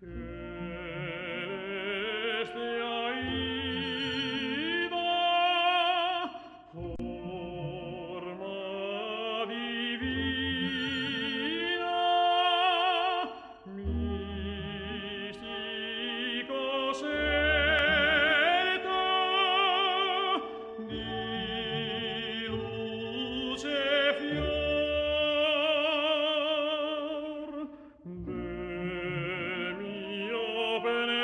Schön.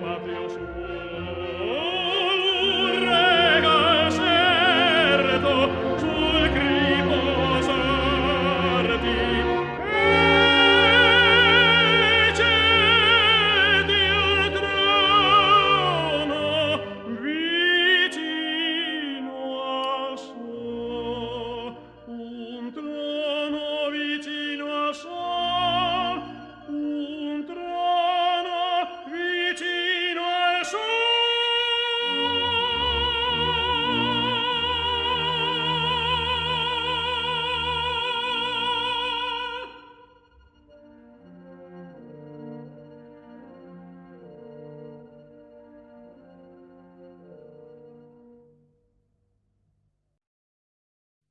patrio suo